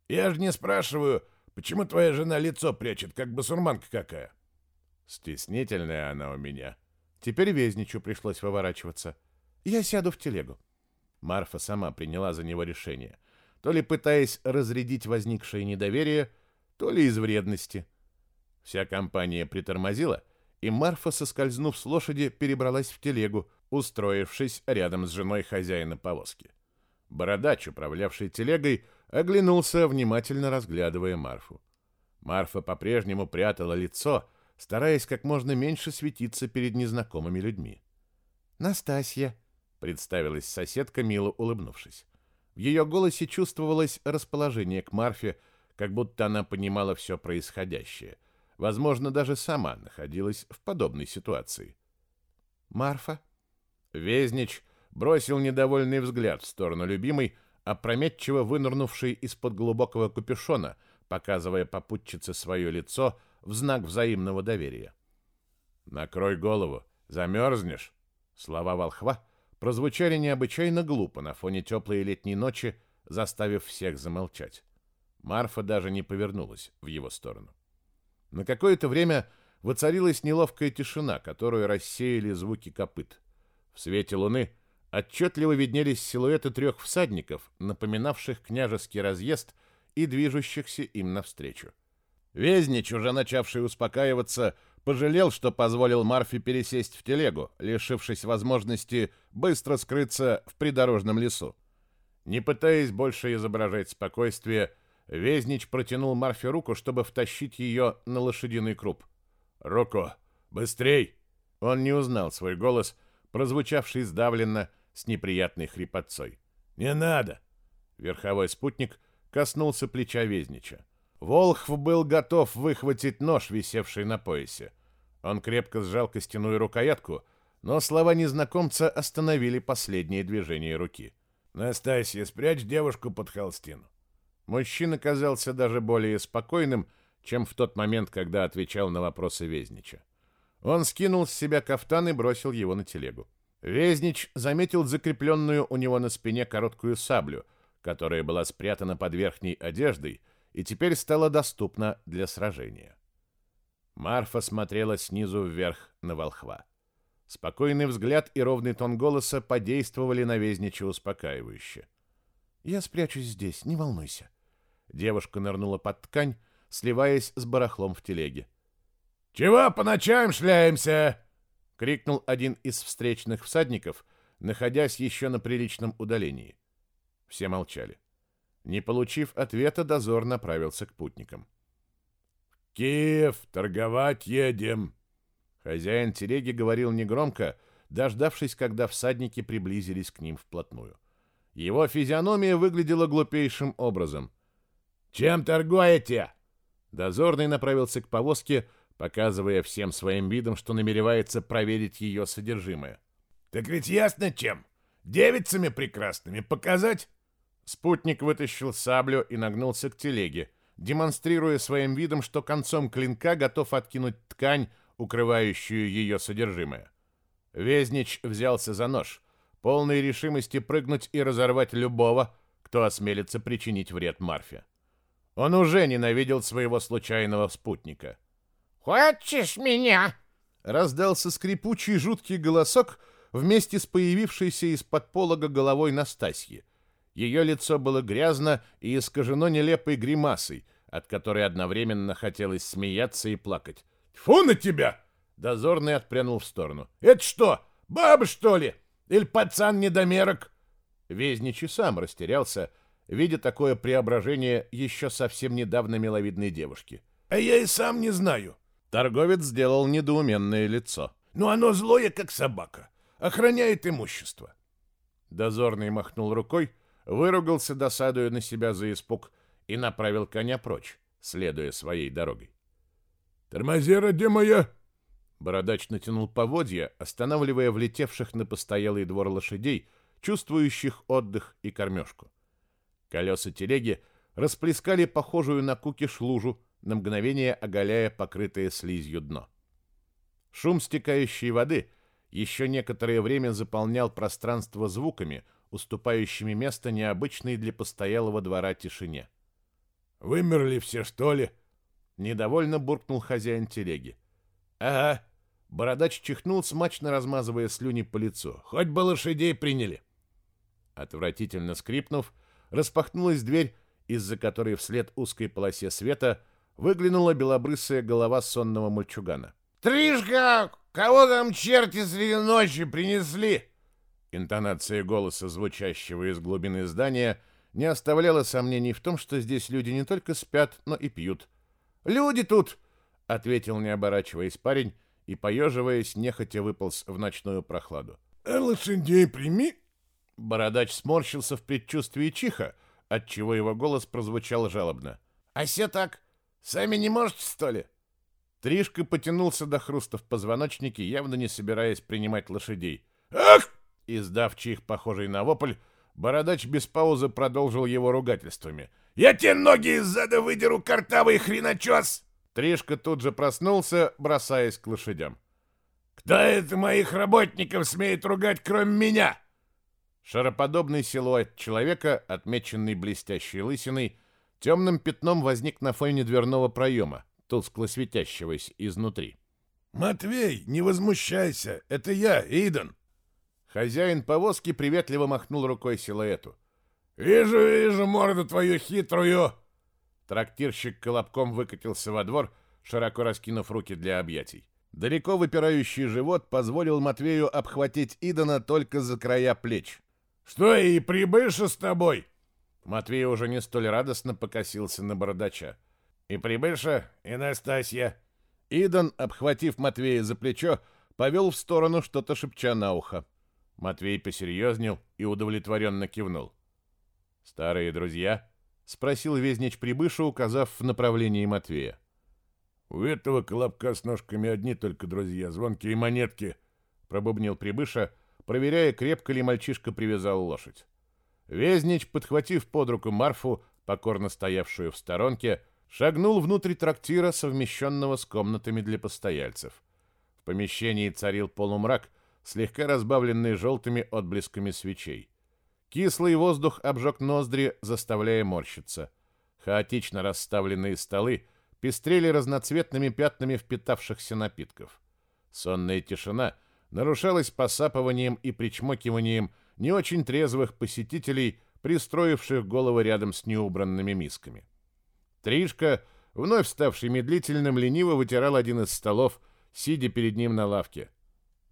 Я же не спрашиваю, почему твоя жена лицо прячет, как басурманка какая. Стеснительная она у меня. Теперь Везничу пришлось выворачиваться. Я сяду в телегу. Марфа сама приняла за него решение, то ли пытаясь разрядить возникшее недоверие, то ли из вредности. Вся компания притормозила, и Марфа, соскользнув с лошади, перебралась в телегу, устроившись рядом с женой хозяина повозки. Бородач, управлявший телегой, оглянулся, внимательно разглядывая Марфу. Марфа по-прежнему прятала лицо, стараясь как можно меньше светиться перед незнакомыми людьми. «Настасья», — представилась соседка, мило улыбнувшись. В ее голосе чувствовалось расположение к Марфе, как будто она понимала все происходящее. Возможно, даже сама находилась в подобной ситуации. «Марфа?» Везнич бросил недовольный взгляд в сторону любимой, опрометчиво вынырнувшей из-под глубокого капюшона, показывая попутчице свое лицо в знак взаимного доверия. «Накрой голову, замерзнешь!» Слова волхва прозвучали необычайно глупо на фоне теплой летней ночи, заставив всех замолчать. Марфа даже не повернулась в его сторону. На какое-то время воцарилась неловкая тишина, которую рассеяли звуки копыт. В свете луны отчетливо виднелись силуэты трех всадников, напоминавших княжеский разъезд и движущихся им навстречу. Везнич, уже начавший успокаиваться, пожалел, что позволил Марфе пересесть в телегу, лишившись возможности быстро скрыться в придорожном лесу. Не пытаясь больше изображать спокойствие, Везнич протянул Марфе руку, чтобы втащить ее на лошадиный круп. «Руку! Быстрей!» Он не узнал свой голос — прозвучавший сдавленно с неприятной хрипотцой. «Не надо!» Верховой спутник коснулся плеча Везнича. Волхв был готов выхватить нож, висевший на поясе. Он крепко сжал костяную рукоятку, но слова незнакомца остановили последнее движение руки. «Настасья, спрячь девушку под холстину». Мужчина казался даже более спокойным, чем в тот момент, когда отвечал на вопросы Везнича. Он скинул с себя кафтан и бросил его на телегу. Везнич заметил закрепленную у него на спине короткую саблю, которая была спрятана под верхней одеждой и теперь стала доступна для сражения. Марфа смотрела снизу вверх на волхва. Спокойный взгляд и ровный тон голоса подействовали на Везнича успокаивающе. Я спрячусь здесь, не волнуйся. Девушка нырнула под ткань, сливаясь с барахлом в телеге. «Чего по ночам шляемся?» — крикнул один из встречных всадников, находясь еще на приличном удалении. Все молчали. Не получив ответа, дозор направился к путникам. «Киев, торговать едем!» Хозяин телеги говорил негромко, дождавшись, когда всадники приблизились к ним вплотную. Его физиономия выглядела глупейшим образом. «Чем торгуете?» Дозорный направился к повозке, показывая всем своим видом, что намеревается проверить ее содержимое. «Так ведь ясно чем? Девицами прекрасными показать?» Спутник вытащил саблю и нагнулся к телеге, демонстрируя своим видом, что концом клинка готов откинуть ткань, укрывающую ее содержимое. Везнич взялся за нож, полной решимости прыгнуть и разорвать любого, кто осмелится причинить вред Марфе. Он уже ненавидел своего случайного спутника. «Хочешь меня?» Раздался скрипучий жуткий голосок вместе с появившейся из-под полога головой Настасьи. Ее лицо было грязно и искажено нелепой гримасой, от которой одновременно хотелось смеяться и плакать. «Фу на тебя!» Дозорный отпрянул в сторону. «Это что, баба, что ли? Или пацан-недомерок?» Везнич и сам растерялся, видя такое преображение еще совсем недавно миловидной девушки. «А я и сам не знаю». Торговец сделал недоуменное лицо. «Ну оно злое, как собака. Охраняет имущество». Дозорный махнул рукой, выругался, досадуя на себя за испуг, и направил коня прочь, следуя своей дорогой. «Тормози, ради моя!» Бородач натянул поводья, останавливая влетевших на постоялый двор лошадей, чувствующих отдых и кормежку. Колеса телеги расплескали похожую на кукиш лужу, на мгновение оголяя покрытое слизью дно. Шум стекающей воды еще некоторое время заполнял пространство звуками — уступающими место необычной для постоялого двора тишине. «Вымерли все, что ли?» Недовольно буркнул хозяин телеги. «Ага». Бородач чихнул, смачно размазывая слюни по лицу. «Хоть бы лошадей приняли!» Отвратительно скрипнув, распахнулась дверь, из-за которой вслед узкой полосе света выглянула белобрысая голова сонного мальчугана. «Тришка! Кого там черти среди ночи принесли?» Интонация голоса, звучащего из глубины здания, не оставляла сомнений в том, что здесь люди не только спят, но и пьют. «Люди тут!» — ответил, не оборачиваясь парень, и, поеживаясь, нехотя выполз в ночную прохладу. «А лошадей прими!» Бородач сморщился в предчувствии чиха, отчего его голос прозвучал жалобно. «А все так? Сами не можете, что ли?» Тришка потянулся до хруста в позвоночнике, явно не собираясь принимать лошадей. «Ах!» Издав чих, похожий на вопль, бородач без паузы продолжил его ругательствами. «Я тебе ноги из зада выдеру, картавый хреночес!» Тришка тут же проснулся, бросаясь к лошадям. «Кто это моих работников смеет ругать, кроме меня?» Шароподобный силуэт человека, отмеченный блестящей лысиной, темным пятном возник на фоне дверного проема, тускло светящегося изнутри. «Матвей, не возмущайся, это я, Иден. Хозяин повозки приветливо махнул рукой силуэту. «Вижу, вижу морду твою хитрую!» Трактирщик колобком выкатился во двор, широко раскинув руки для объятий. Далеко выпирающий живот позволил Матвею обхватить Идона только за края плеч. «Что, и прибыша с тобой?» Матвей уже не столь радостно покосился на бородача. «И прибыша, и Настасья». Идон, обхватив Матвея за плечо, повел в сторону, что-то шепча на ухо. Матвей посерьезнел и удовлетворенно кивнул. «Старые друзья?» — спросил Везнич Прибыша, указав в направлении Матвея. «У этого колобка с ножками одни только друзья, звонкие монетки», — пробубнил Прибыша, проверяя, крепко ли мальчишка привязал лошадь. Везнич, подхватив под руку Марфу, покорно стоявшую в сторонке, шагнул внутрь трактира, совмещенного с комнатами для постояльцев. В помещении царил полумрак, слегка разбавленный желтыми отблесками свечей. Кислый воздух обжег ноздри, заставляя морщиться. Хаотично расставленные столы пестрели разноцветными пятнами впитавшихся напитков. Сонная тишина нарушалась посапыванием и причмокиванием не очень трезвых посетителей, пристроивших головы рядом с неубранными мисками. Тришка, вновь ставший медлительным, лениво вытирал один из столов, сидя перед ним на лавке.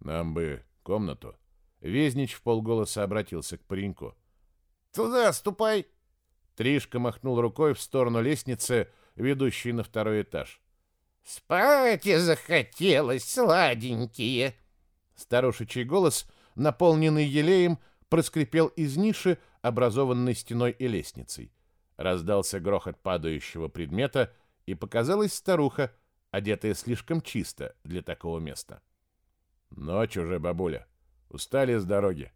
«Нам бы комнату». Везнич в полголоса обратился к пареньку. «Туда ступай!» Тришка махнул рукой в сторону лестницы, ведущей на второй этаж. «Спать захотелось, сладенькие!» Старушечий голос, наполненный елеем, проскрипел из ниши, образованной стеной и лестницей. Раздался грохот падающего предмета, и показалась старуха, одетая слишком чисто для такого места. «Ночь уже, бабуля. Устали с дороги».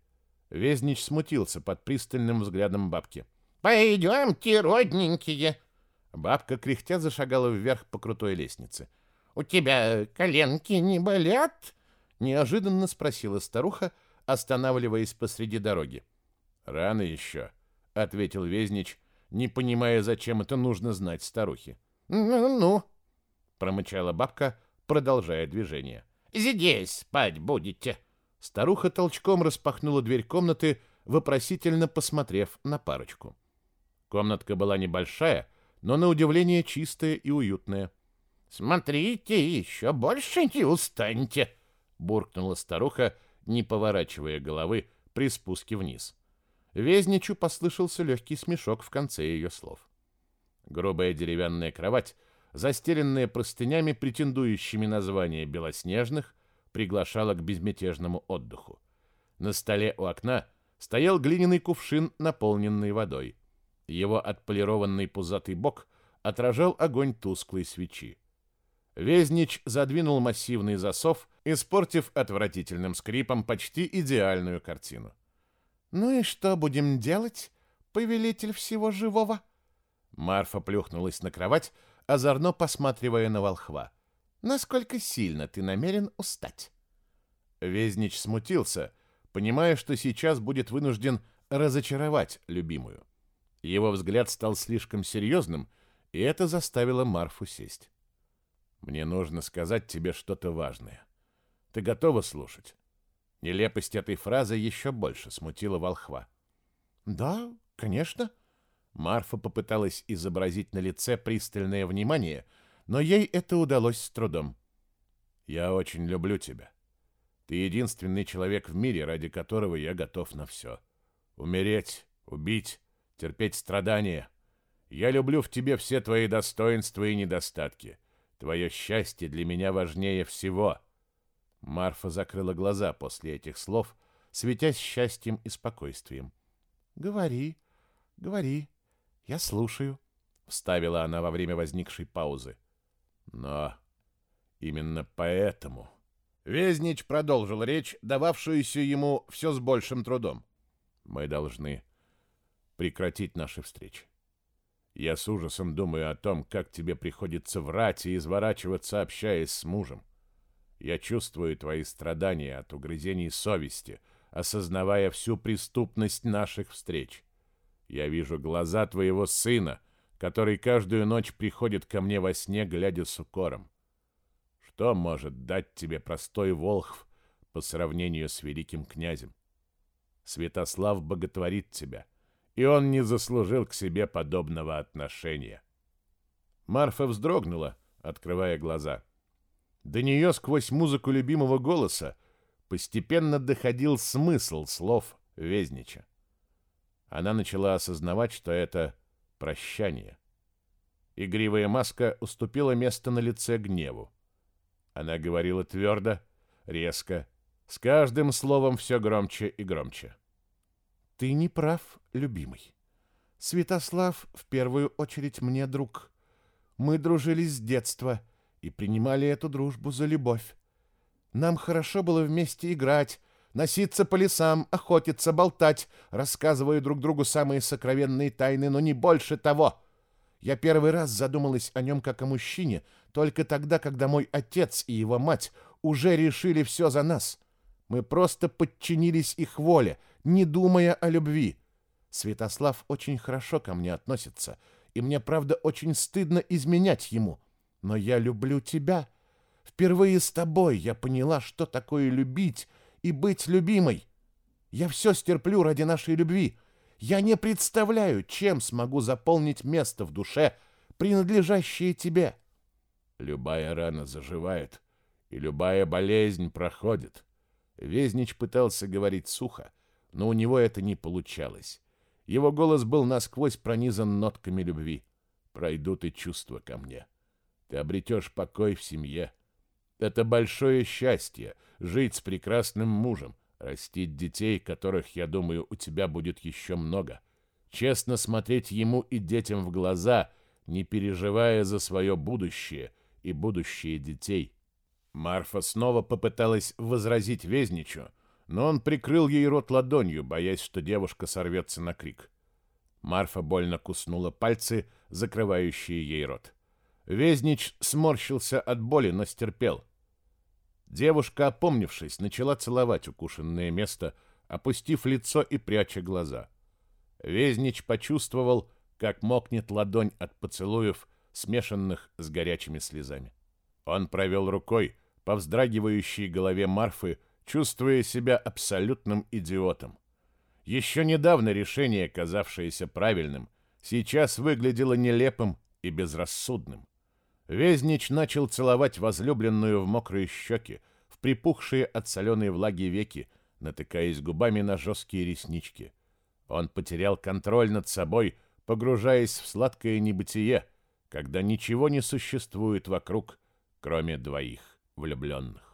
Везнич смутился под пристальным взглядом бабки. «Пойдемте, родненькие!» Бабка кряхтя зашагала вверх по крутой лестнице. «У тебя коленки не болят?» Неожиданно спросила старуха, останавливаясь посреди дороги. «Рано еще», — ответил Везнич, не понимая, зачем это нужно знать старухе. «Ну-ну», — промычала бабка, продолжая движение. «Здесь спать будете». Старуха толчком распахнула дверь комнаты, вопросительно посмотрев на парочку. Комнатка была небольшая, но на удивление чистая и уютная. «Смотрите, еще больше не устаньте!» — буркнула старуха, не поворачивая головы при спуске вниз. Везничу послышался легкий смешок в конце ее слов. Грубая деревянная кровать, застеленная простынями, претендующими на звание белоснежных, приглашала к безмятежному отдыху. На столе у окна стоял глиняный кувшин, наполненный водой. Его отполированный пузатый бок отражал огонь тусклой свечи. Везнич задвинул массивный засов, испортив отвратительным скрипом почти идеальную картину. «Ну и что будем делать, повелитель всего живого?» Марфа плюхнулась на кровать, озорно посматривая на волхва. «Насколько сильно ты намерен устать?» Везнич смутился, понимая, что сейчас будет вынужден разочаровать любимую. Его взгляд стал слишком серьезным, и это заставило Марфу сесть. «Мне нужно сказать тебе что-то важное. Ты готова слушать?» Нелепость этой фразы еще больше смутила волхва. «Да, конечно». Марфа попыталась изобразить на лице пристальное внимание, но ей это удалось с трудом. «Я очень люблю тебя. Ты единственный человек в мире, ради которого я готов на все. Умереть, убить, терпеть страдания. Я люблю в тебе все твои достоинства и недостатки. Твое счастье для меня важнее всего». Марфа закрыла глаза после этих слов, светясь счастьем и спокойствием. «Говори, говори, я слушаю», — вставила она во время возникшей паузы. «Но именно поэтому...» Везнич продолжил речь, дававшуюся ему все с большим трудом. «Мы должны прекратить наши встречи. Я с ужасом думаю о том, как тебе приходится врать и изворачиваться, общаясь с мужем. Я чувствую твои страдания от угрызений совести, осознавая всю преступность наших встреч. Я вижу глаза твоего сына, который каждую ночь приходит ко мне во сне, глядя с укором. Что может дать тебе простой волхв по сравнению с великим князем? Святослав боготворит тебя, и он не заслужил к себе подобного отношения. Марфа вздрогнула, открывая глаза. До нее сквозь музыку любимого голоса постепенно доходил смысл слов Везнича. Она начала осознавать, что это прощание. Игривая маска уступила место на лице гневу. Она говорила твердо, резко, с каждым словом все громче и громче. Ты не прав, любимый. Святослав в первую очередь мне друг. Мы дружили с детства и принимали эту дружбу за любовь. Нам хорошо было вместе играть, носиться по лесам, охотиться, болтать, рассказывая друг другу самые сокровенные тайны, но не больше того. Я первый раз задумалась о нем как о мужчине только тогда, когда мой отец и его мать уже решили все за нас. Мы просто подчинились их воле — не думая о любви. Святослав очень хорошо ко мне относится, и мне, правда, очень стыдно изменять ему. Но я люблю тебя. Впервые с тобой я поняла, что такое любить и быть любимой. Я все стерплю ради нашей любви. Я не представляю, чем смогу заполнить место в душе, принадлежащее тебе. Любая рана заживает, и любая болезнь проходит. Везнич пытался говорить сухо, но у него это не получалось. Его голос был насквозь пронизан нотками любви. Пройдут и чувства ко мне. Ты обретешь покой в семье. Это большое счастье — жить с прекрасным мужем, растить детей, которых, я думаю, у тебя будет еще много. Честно смотреть ему и детям в глаза, не переживая за свое будущее и будущее детей. Марфа снова попыталась возразить Везничу, но он прикрыл ей рот ладонью, боясь, что девушка сорвется на крик. Марфа больно куснула пальцы, закрывающие ей рот. Везнич сморщился от боли, но стерпел. Девушка, опомнившись, начала целовать укушенное место, опустив лицо и пряча глаза. Везнич почувствовал, как мокнет ладонь от поцелуев, смешанных с горячими слезами. Он провел рукой по вздрагивающей голове Марфы, чувствуя себя абсолютным идиотом. Еще недавно решение, казавшееся правильным, сейчас выглядело нелепым и безрассудным. Везнич начал целовать возлюбленную в мокрые щеки, в припухшие от соленой влаги веки, натыкаясь губами на жесткие реснички. Он потерял контроль над собой, погружаясь в сладкое небытие, когда ничего не существует вокруг, кроме двоих влюбленных.